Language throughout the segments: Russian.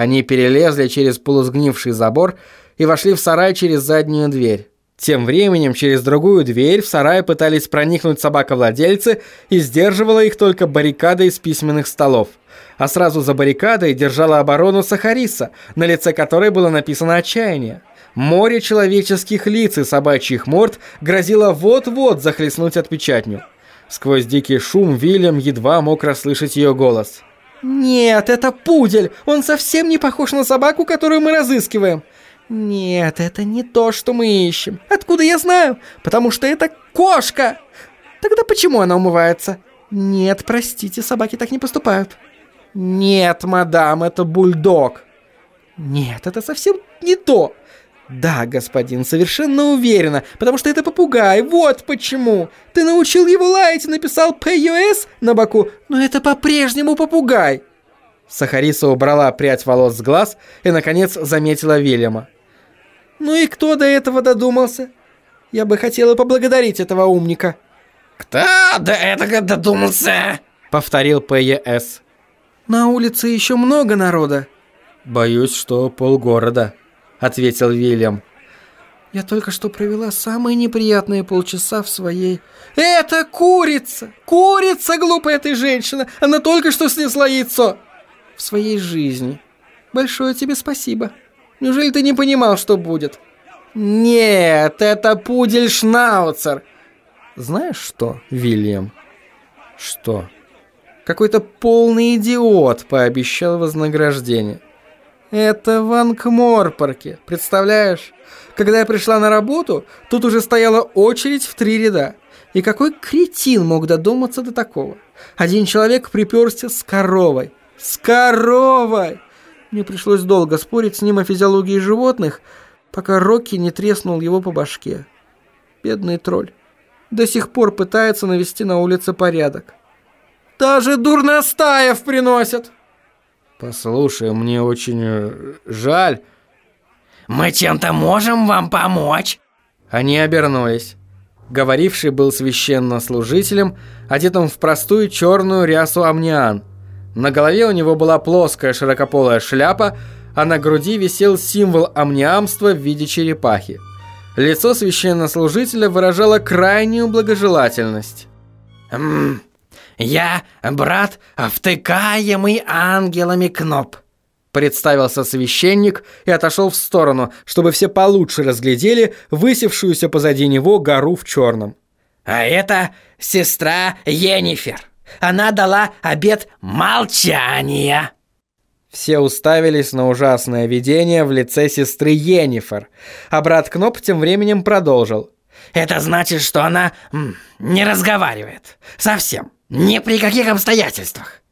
Они перелезли через полусгнивший забор и вошли в сарай через заднюю дверь. Тем временем через другую дверь в сарай пытались проникнуть собаковладельцы и сдерживала их только баррикада из письменных столов. А сразу за баррикадой держала оборону Сахариса, на лице которой было написано «Отчаяние». Море человеческих лиц и собачьих морд грозило вот-вот захлестнуть отпечатню. Сквозь дикий шум Вильям едва мог расслышать ее голос. «Нет, это пудель! Он совсем не похож на собаку, которую мы разыскиваем!» «Нет, это не то, что мы ищем. Откуда я знаю? Потому что это кошка!» «Тогда почему она умывается?» «Нет, простите, собаки так не поступают». «Нет, мадам, это бульдог». «Нет, это совсем не то». «Да, господин, совершенно уверена, потому что это попугай, вот почему. Ты научил его лаять и написал «ПЮС» на боку, но это по-прежнему попугай». Сахариса убрала прядь волос с глаз и, наконец, заметила Вильяма. «Ну и кто до этого додумался? Я бы хотела поблагодарить этого умника». «Кто до этого додумался?» — повторил П.Е.С. «На улице еще много народа». «Боюсь, что полгорода», — ответил Вильям. «Я только что провела самые неприятные полчаса в своей...» «Это курица! Курица, глупая ты женщина! Она только что снесла яйцо!» «В своей жизни. Большое тебе спасибо!» Неужели ты не понимал, что будет? Нет, это пудель-шнауцер. Знаешь что, Вильям? Что? Какой-то полный идиот пообещал вознаграждение. Это в Анкморпорке, представляешь? Когда я пришла на работу, тут уже стояла очередь в три ряда. И какой кретин мог додуматься до такого? Один человек приперся с коровой. С коровой! Мне пришлось долго спорить с ним о физиологии животных, пока Рокки не треснул его по башке. Бедный тролль. До сих пор пытается навести на улице порядок. Даже дурностаев приносят. Послушай, мне очень э, жаль. Мы чем-то можем вам помочь? Они обернулись. Говоривший был священнослужителем, одетым в простую черную рясу амниан – на голове у него была плоская широкополая шляпа, а на груди висел символ амниамства в виде черепахи. Лицо священнослужителя выражало крайнюю благожелательность. «Ммм, я брат, втыкаемый ангелами Кноп», Представился священник и отошел в сторону, чтобы все получше разглядели высевшуюся позади него гору в черном. «А это сестра Енифер». Она дала обет молчания. Все уставились на ужасное видение в лице сестры Енифер, а брат Кноп тем временем продолжил. «Это значит, что она не разговаривает. Совсем. Ни при каких обстоятельствах».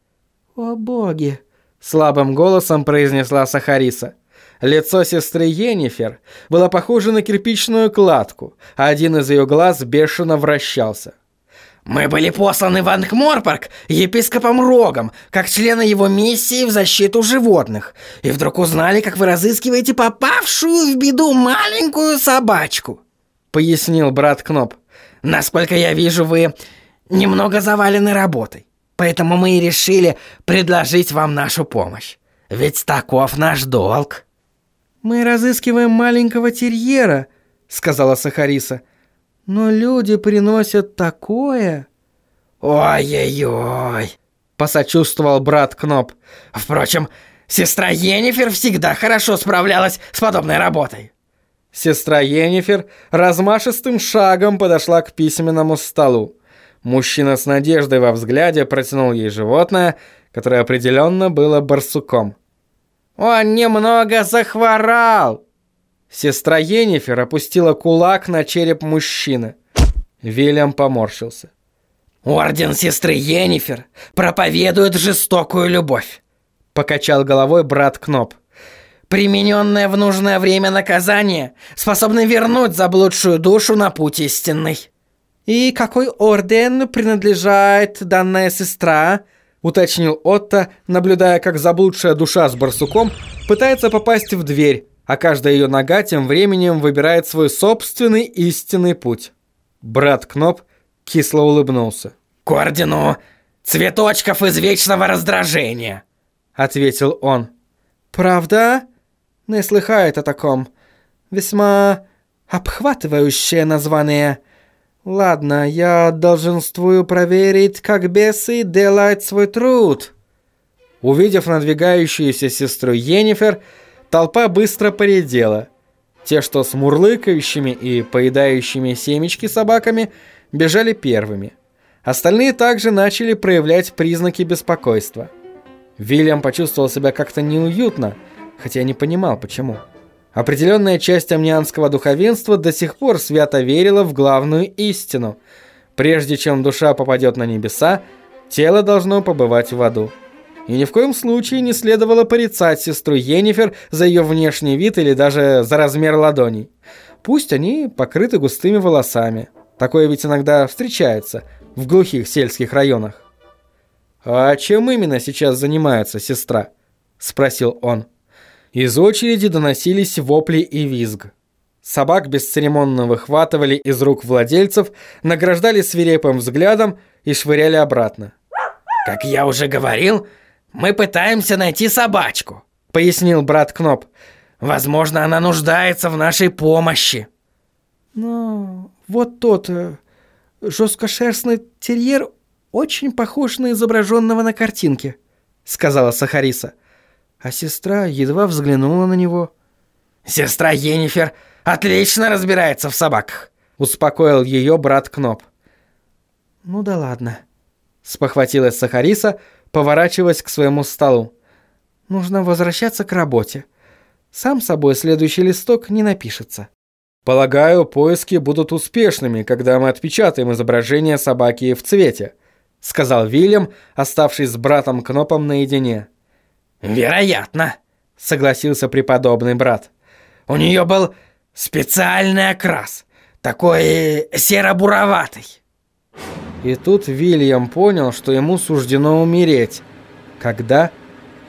«О боги!» – слабым голосом произнесла Сахариса. Лицо сестры Енифер было похоже на кирпичную кладку, а один из ее глаз бешено вращался. Мы были посланы в Ангморпорг епископом Рогом, как члены его миссии в защиту животных, и вдруг узнали, как вы разыскиваете попавшую в беду маленькую собачку», — пояснил брат Кноп. «Насколько я вижу, вы немного завалены работой, поэтому мы и решили предложить вам нашу помощь. Ведь таков наш долг». «Мы разыскиваем маленького терьера», — сказала Сахариса. Но люди приносят такое. Ой-ой-ой, посочувствовал брат Кноп. Впрочем, сестра Енифер всегда хорошо справлялась с подобной работой. Сестра Енифер размашистым шагом подошла к письменному столу. Мужчина с надеждой во взгляде протянул ей животное, которое определенно было барсуком. «Он немного захворал!» Сестра Енифер опустила кулак на череп мужчины. Вильям поморщился. «Орден сестры Енифер проповедует жестокую любовь», — покачал головой брат Кноп. «Примененное в нужное время наказание способно вернуть заблудшую душу на путь истинный». «И какой орден принадлежает данная сестра?» — уточнил Отто, наблюдая, как заблудшая душа с барсуком пытается попасть в дверь, а каждая ее нога тем временем выбирает свой собственный истинный путь. Брат Кноп кисло улыбнулся. «К ордену цветочков из вечного раздражения», — ответил он. Правда? Не слыхает о таком. Весьма обхватывающее название. Ладно, я долженствую проверить, как бесы делают свой труд. Увидев надвигающуюся сестру Йеннифер, толпа быстро поредела. Те, что с мурлыкающими и поедающими семечки собаками, бежали первыми. Остальные также начали проявлять признаки беспокойства. Вильям почувствовал себя как-то неуютно, хотя не понимал, почему. Определенная часть амнианского духовенства до сих пор свято верила в главную истину. Прежде чем душа попадет на небеса, тело должно побывать в аду. И ни в коем случае не следовало порицать сестру Йеннифер за ее внешний вид или даже за размер ладоней. Пусть они покрыты густыми волосами. Такое ведь иногда встречается в глухих сельских районах. «А чем именно сейчас занимается сестра?» – спросил он. Из очереди доносились вопли и визг. Собак бесцеремонно выхватывали из рук владельцев, награждали свирепым взглядом и швыряли обратно. «Как я уже говорил, мы пытаемся найти собачку», — пояснил брат Кноп. «Возможно, она нуждается в нашей помощи». «Но вот тот э, жесткошерстный терьер очень похож на изображенного на картинке», — сказала Сахариса. А сестра едва взглянула на него. «Сестра Енифер отлично разбирается в собаках», — успокоил ее брат Кноп. «Ну да ладно», — спохватилась Сахариса, поворачиваясь к своему столу. «Нужно возвращаться к работе. Сам собой следующий листок не напишется». «Полагаю, поиски будут успешными, когда мы отпечатаем изображение собаки в цвете», — сказал Вильям, оставшись с братом Кнопом наедине. «Вероятно», — согласился преподобный брат. «У нее был специальный окрас, такой серо-буроватый». И тут Вильям понял, что ему суждено умереть. Когда?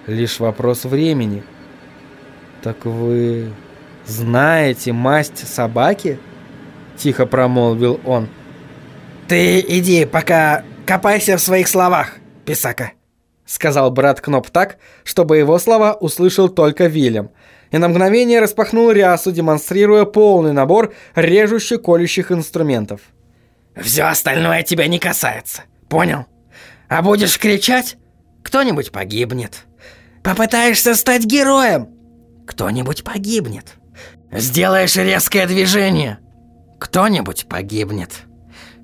Лишь вопрос времени. «Так вы знаете масть собаки?» Тихо промолвил он. «Ты иди, пока копайся в своих словах, писака» сказал брат Кноп так, чтобы его слова услышал только Вильям, и на мгновение распахнул рясу, демонстрируя полный набор режущих колющих инструментов. «Все остальное тебя не касается, понял? А будешь кричать, кто-нибудь погибнет. Попытаешься стать героем, кто-нибудь погибнет. Сделаешь резкое движение, кто-нибудь погибнет».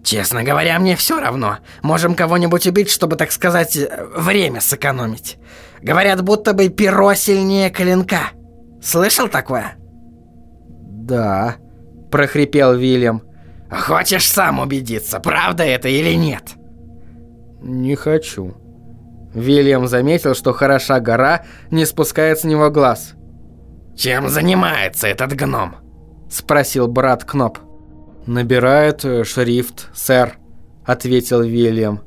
Честно говоря, мне все равно. Можем кого-нибудь убить, чтобы, так сказать, время сэкономить. Говорят, будто бы перо сильнее клинка. Слышал такое? Да, прохрипел Вильям. Хочешь сам убедиться, правда это или нет? Не хочу. Вильям заметил, что хороша гора не спускает с него глаз. Чем занимается этот гном? Спросил брат Кноп. «Набирает э, шрифт, сэр», — ответил Вильям.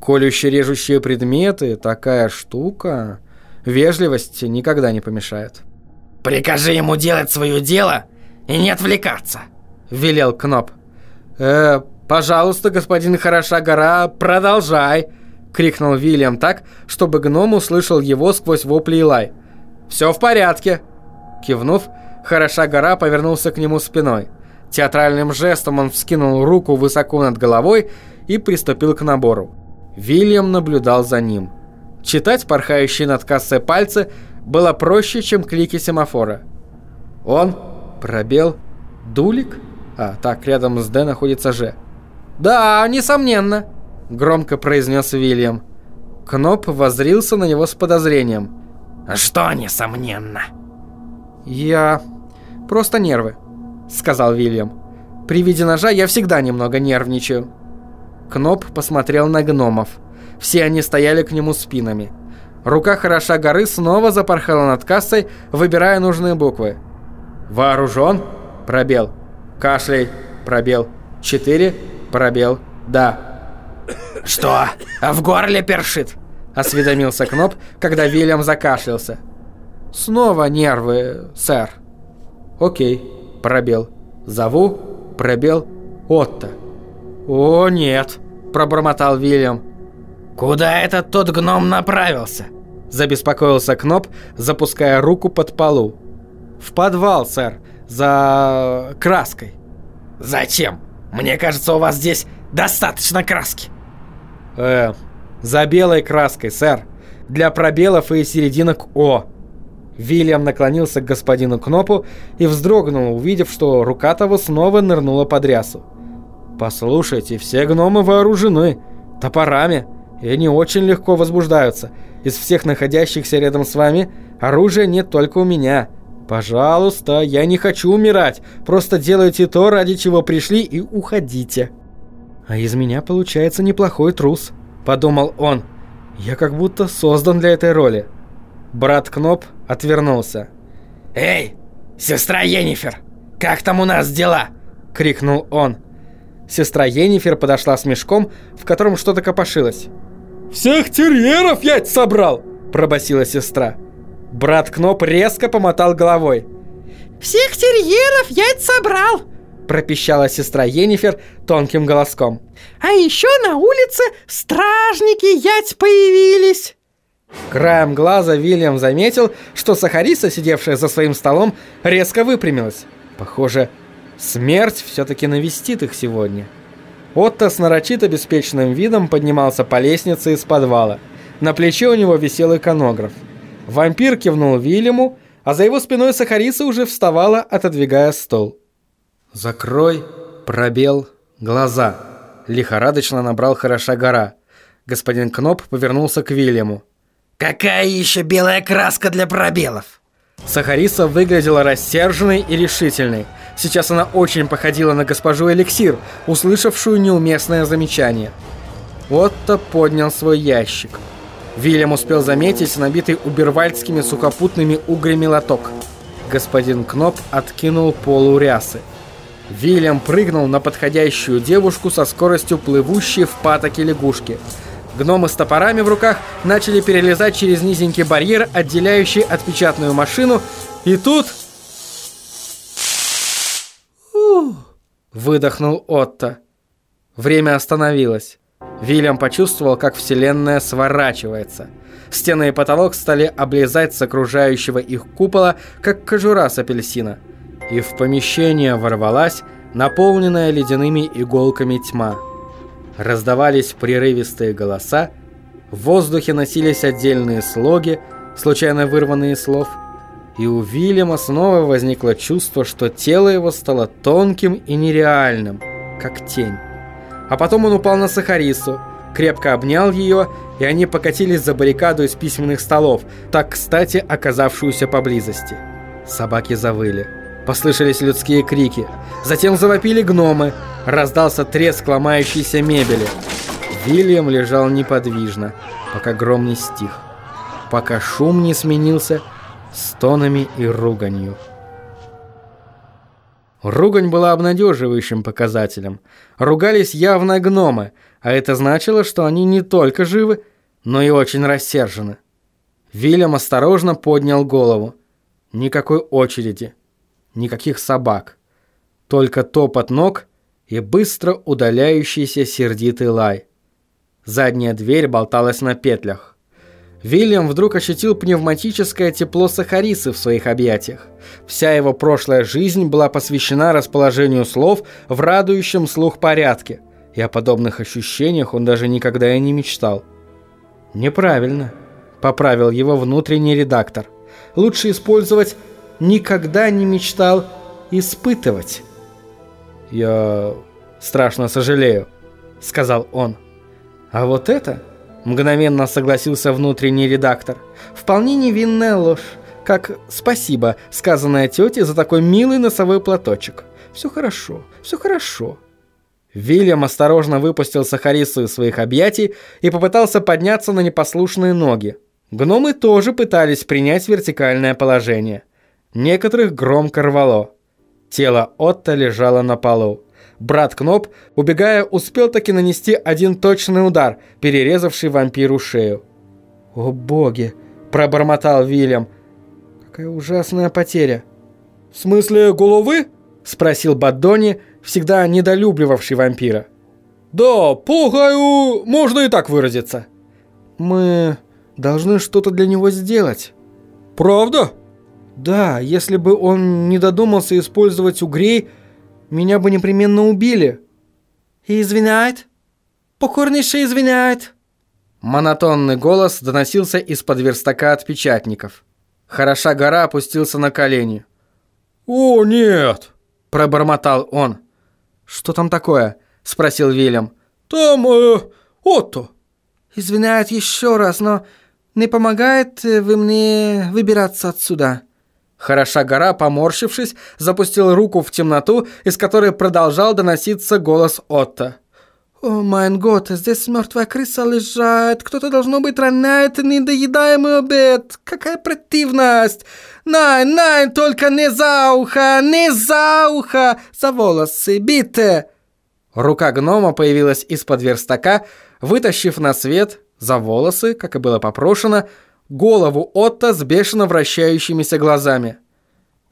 «Колюще-режущие предметы — такая штука. Вежливость никогда не помешает». «Прикажи ему делать свое дело и не отвлекаться», — велел Кноп. «Э, пожалуйста, господин Хороша Гора, продолжай», — крикнул Вильям так, чтобы гном услышал его сквозь вопли и лай. «Все в порядке». Кивнув, Хороша Гора повернулся к нему спиной. Театральным жестом он вскинул руку высоко над головой и приступил к набору. Вильям наблюдал за ним. Читать порхающие над кассой пальцы было проще, чем клики семафора. Он, пробел, дулик? А, так, рядом с Д находится Ж. «Да, несомненно», — громко произнес Вильям. Кноп возрился на него с подозрением. «Что несомненно?» «Я... просто нервы», — сказал Вильям. «При виде ножа я всегда немного нервничаю». Кноп посмотрел на гномов. Все они стояли к нему спинами. Рука хороша горы снова запорхала над кассой, выбирая нужные буквы. «Вооружен?» Пробел. «Кашлей?» Пробел. «Четыре?» Пробел. «Да». «Что? А в горле першит?» Осведомился Кноп, когда Вильям закашлялся. «Снова нервы, сэр». «Окей» пробел. Зову, пробел, Отто. «О, нет», – пробормотал Вильям. «Куда этот тот гном направился?» – Забеспокоился Кноп, запуская руку под полу. В подвал, сэр, за краской. Зачем? Мне кажется, у вас здесь достаточно краски. Э, за белой краской, сэр. Для пробелов и серединок О. Вильям наклонился к господину Кнопу и вздрогнул, увидев, что рука того снова нырнула под рясу. «Послушайте, все гномы вооружены топорами, и они очень легко возбуждаются. Из всех находящихся рядом с вами оружия нет только у меня. Пожалуйста, я не хочу умирать, просто делайте то, ради чего пришли, и уходите». «А из меня получается неплохой трус», — подумал он. «Я как будто создан для этой роли». Брат Кноп отвернулся. «Эй, сестра Енифер, как там у нас дела?» — крикнул он. Сестра Енифер подошла с мешком, в котором что-то копошилось. «Всех терьеров я собрал!» – пробасила сестра. Брат Кноп резко помотал головой. «Всех терьеров я собрал!» – пропищала сестра Енифер тонким голоском. «А еще на улице стражники ять появились!» Краем глаза Вильям заметил, что Сахариса, сидевшая за своим столом, резко выпрямилась. Похоже, смерть все-таки навестит их сегодня. Отто с нарочито беспечным видом поднимался по лестнице из подвала. На плече у него висел иконограф. Вампир кивнул Вильяму, а за его спиной Сахариса уже вставала, отодвигая стол. «Закрой, пробел, глаза», — лихорадочно набрал хороша гора. Господин Кноп повернулся к Вильяму. Какая еще белая краска для пробелов? Сахариса выглядела рассерженной и решительной. Сейчас она очень походила на госпожу Эликсир, услышавшую неуместное замечание. Отто поднял свой ящик. Вильям успел заметить набитый убервальдскими сухопутными угрями лоток. Господин Кноп откинул полу рясы. Вильям прыгнул на подходящую девушку со скоростью плывущей в патоке лягушки – Гномы с топорами в руках начали перелезать через низенький барьер, отделяющий отпечатную машину, и тут... выдохнул Отто. Время остановилось. Вильям почувствовал, как вселенная сворачивается. Стены и потолок стали облезать с окружающего их купола, как кожура с апельсина. И в помещение ворвалась наполненная ледяными иголками тьма. Раздавались прерывистые голоса, в воздухе носились отдельные слоги, случайно вырванные слов, и у Вильяма снова возникло чувство, что тело его стало тонким и нереальным, как тень. А потом он упал на Сахарису, крепко обнял ее, и они покатились за баррикаду из письменных столов, так кстати оказавшуюся поблизости. Собаки завыли. Послышались людские крики. Затем завопили гномы. Раздался треск ломающейся мебели. Вильям лежал неподвижно, пока гром не стих. Пока шум не сменился стонами и руганью. Ругань была обнадеживающим показателем. Ругались явно гномы, а это значило, что они не только живы, но и очень рассержены. Вильям осторожно поднял голову. Никакой очереди никаких собак. Только топот ног и быстро удаляющийся сердитый лай. Задняя дверь болталась на петлях. Вильям вдруг ощутил пневматическое тепло Сахарисы в своих объятиях. Вся его прошлая жизнь была посвящена расположению слов в радующем слух порядке, и о подобных ощущениях он даже никогда и не мечтал. «Неправильно», — поправил его внутренний редактор. «Лучше использовать никогда не мечтал испытывать. «Я страшно сожалею», — сказал он. «А вот это...» — мгновенно согласился внутренний редактор. «Вполне невинная ложь. Как «спасибо», сказанное тете за такой милый носовой платочек. Все хорошо, все хорошо». Вильям осторожно выпустил Сахарису из своих объятий и попытался подняться на непослушные ноги. Гномы тоже пытались принять вертикальное положение – Некоторых громко рвало. Тело Отто лежало на полу. Брат Кноп, убегая, успел таки нанести один точный удар, перерезавший вампиру шею. «О боги!» – пробормотал Вильям. «Какая ужасная потеря!» «В смысле головы?» – спросил Баддони, всегда недолюбливавший вампира. «Да, полагаю, можно и так выразиться». «Мы должны что-то для него сделать. Правда? Да, если бы он не додумался использовать угрей, меня бы непременно убили. Извиняет? Покорнейше извиняет. Монотонный голос доносился из-под верстака от печатников. Хороша гора опустился на колени. «О, нет!» – пробормотал он. «Что там такое?» – спросил Вильям. «Там, э, Отто». «Извиняет еще раз, но не помогает э, вы мне выбираться отсюда?» Хороша гора, поморщившись, запустил руку в темноту, из которой продолжал доноситься голос Отто. «О, майн год, здесь мертвая крыса лежит, кто-то, должно быть, роняет недоедаемый обед. Какая противность! Найн, найн, только не за ухо, не за ухо, за волосы, бите!» Рука гнома появилась из-под верстака, вытащив на свет, за волосы, как и было попрошено, голову Отто с бешено вращающимися глазами.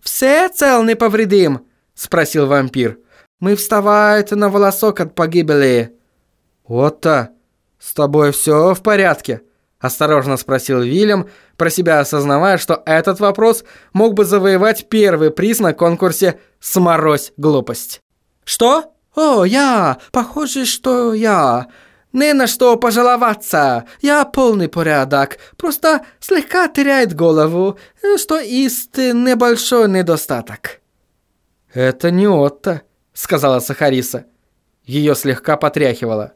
«Все цел не повредим?» – спросил вампир. «Мы вставает на волосок от погибели». «Отто, с тобой все в порядке?» – осторожно спросил Вильям, про себя осознавая, что этот вопрос мог бы завоевать первый приз на конкурсе «Сморозь глупость». «Что? О, я! Похоже, что я. Не на что пожаловаться. Я полный порядок. Просто слегка теряет голову, что есть небольшой недостаток». «Это не Отто», – сказала Сахариса. Ее слегка потряхивало.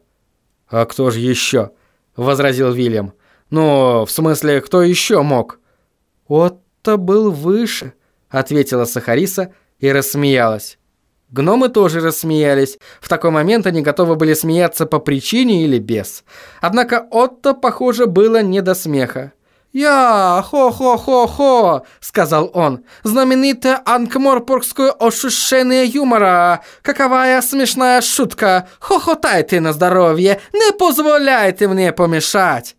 «А кто же еще?» – возразил Вильям. «Ну, в смысле, кто еще мог?» «Отто был выше», – ответила Сахариса и рассмеялась. Гномы тоже рассмеялись. В такой момент они готовы были смеяться по причине или без. Однако Отто, похоже, было не до смеха. «Я, хо-хо-хо-хо», — сказал он, — «знаменитое анкморпоргское ощущение юмора. Каковая смешная шутка. Хохотайте на здоровье, не позволяйте мне помешать».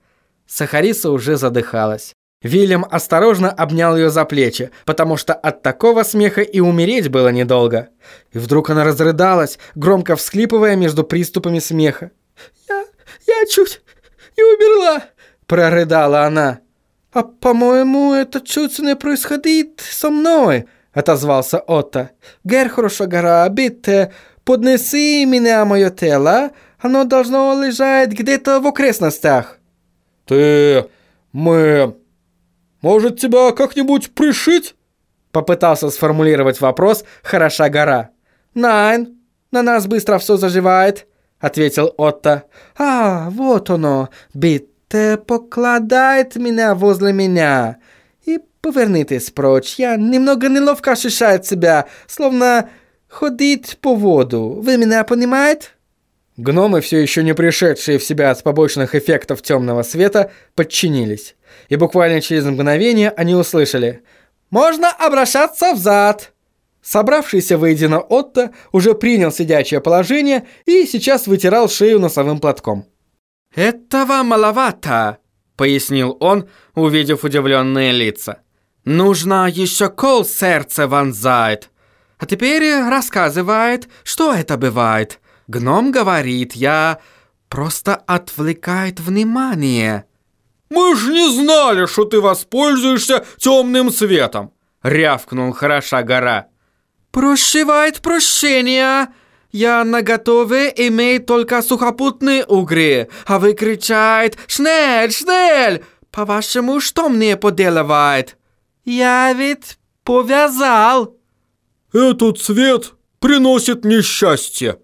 Сахариса уже задыхалась. Вильям осторожно обнял ее за плечи, потому что от такого смеха и умереть было недолго. И вдруг она разрыдалась, громко всхлипывая между приступами смеха. «Я... я чуть не умерла», — прорыдала она. «А, по-моему, это чуть не происходит со мной», — отозвался Отто. «Гер гора, битте, поднеси меня мое тело, оно должно лежать где-то в окрестностях». «Ты... мы... может, тебя как-нибудь пришить?» Попытался сформулировать вопрос «Хороша гора». «Найн, на нас быстро все заживает», — ответил Отто. «А, вот оно, бит Те покладает меня возле меня. И повернитесь прочь. Я немного неловко ощущаю себя, словно ходить по воду. Вы меня понимаете? Гномы, все еще не пришедшие в себя от побочных эффектов темного света, подчинились. И буквально через мгновение они услышали «Можно обращаться взад!» Собравшийся воедино Отто уже принял сидячее положение и сейчас вытирал шею носовым платком. «Этого маловато», — пояснил он, увидев удивленные лица. «Нужно еще кол сердце вонзает. А теперь рассказывает, что это бывает. Гном говорит, я просто отвлекает внимание». «Мы ж не знали, что ты воспользуешься темным светом», — рявкнул хороша гора. «Прощевает прощения», я наготове имею только сухопутные угри, а вы кричает «Шнель, шнель!» По-вашему, что мне поделывает? Я ведь повязал. Этот цвет приносит несчастье,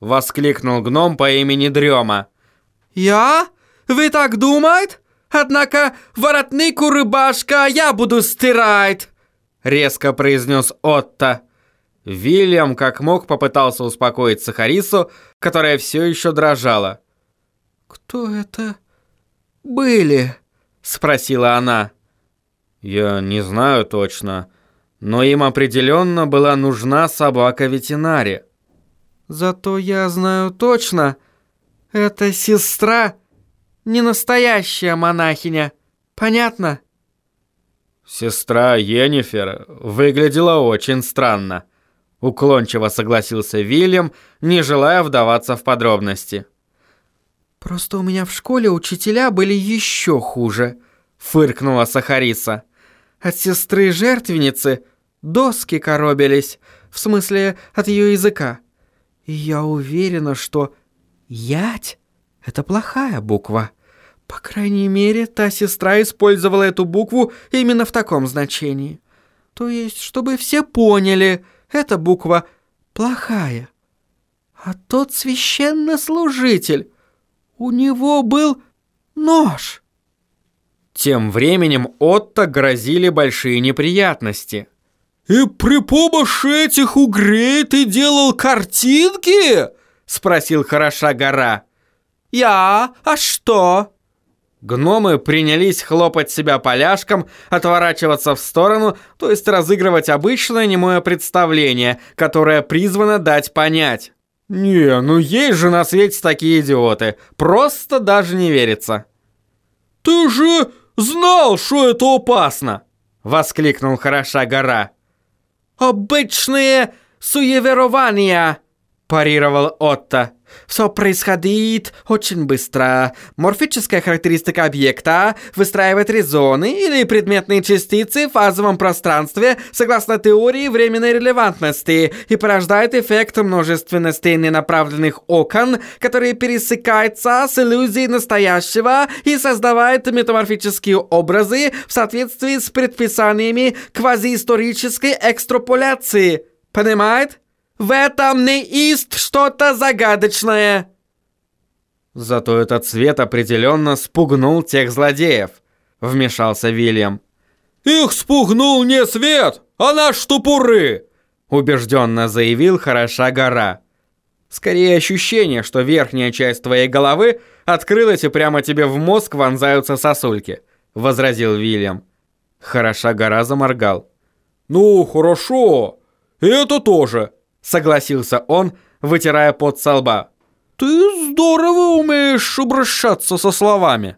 воскликнул гном по имени Дрема. Я? Вы так думаете? Однако воротнику рыбашка я буду стирать, резко произнес Отто. Вильям как мог попытался успокоить Сахарису, которая все еще дрожала. «Кто это были?» – спросила она. «Я не знаю точно, но им определенно была нужна собака-ветеринария». «Зато я знаю точно, это сестра, не настоящая монахиня. Понятно?» Сестра Енифер выглядела очень странно. Уклончиво согласился Вильям, не желая вдаваться в подробности. Просто у меня в школе учителя были еще хуже, фыркнула Сахариса. От сестры жертвенницы доски коробились, в смысле от ее языка. Я уверена, что «ять» — это плохая буква. По крайней мере, та сестра использовала эту букву именно в таком значении. То есть, чтобы все поняли, эта буква плохая. А тот священнослужитель, у него был нож. Тем временем Отто грозили большие неприятности. «И при помощи этих угрей ты делал картинки?» — спросил хороша гора. «Я? А что?» Гномы принялись хлопать себя поляшком, отворачиваться в сторону, то есть разыгрывать обычное немое представление, которое призвано дать понять. Не, ну есть же на свете такие идиоты. Просто даже не верится. «Ты же знал, что это опасно!» — воскликнул хороша гора. «Обычные суеверования!» — парировал Отто. Все происходит очень быстро. Морфическая характеристика объекта выстраивает резоны или предметные частицы в фазовом пространстве согласно теории временной релевантности и порождает эффект множественности ненаправленных окон, которые пересекаются с иллюзией настоящего и создавает метаморфические образы в соответствии с предписаниями квазиисторической экстраполяции. Понимает? В этом не есть что-то загадочное!» Зато этот цвет определенно спугнул тех злодеев, вмешался Вильям. «Их спугнул не свет, а наш тупуры!» убежденно заявил хороша гора. Скорее ощущение, что верхняя часть твоей головы открылась и прямо тебе в мозг вонзаются сосульки, возразил Вильям. Хороша гора заморгал. Ну, хорошо. Это тоже согласился он, вытирая пот со лба. «Ты здорово умеешь обращаться со словами».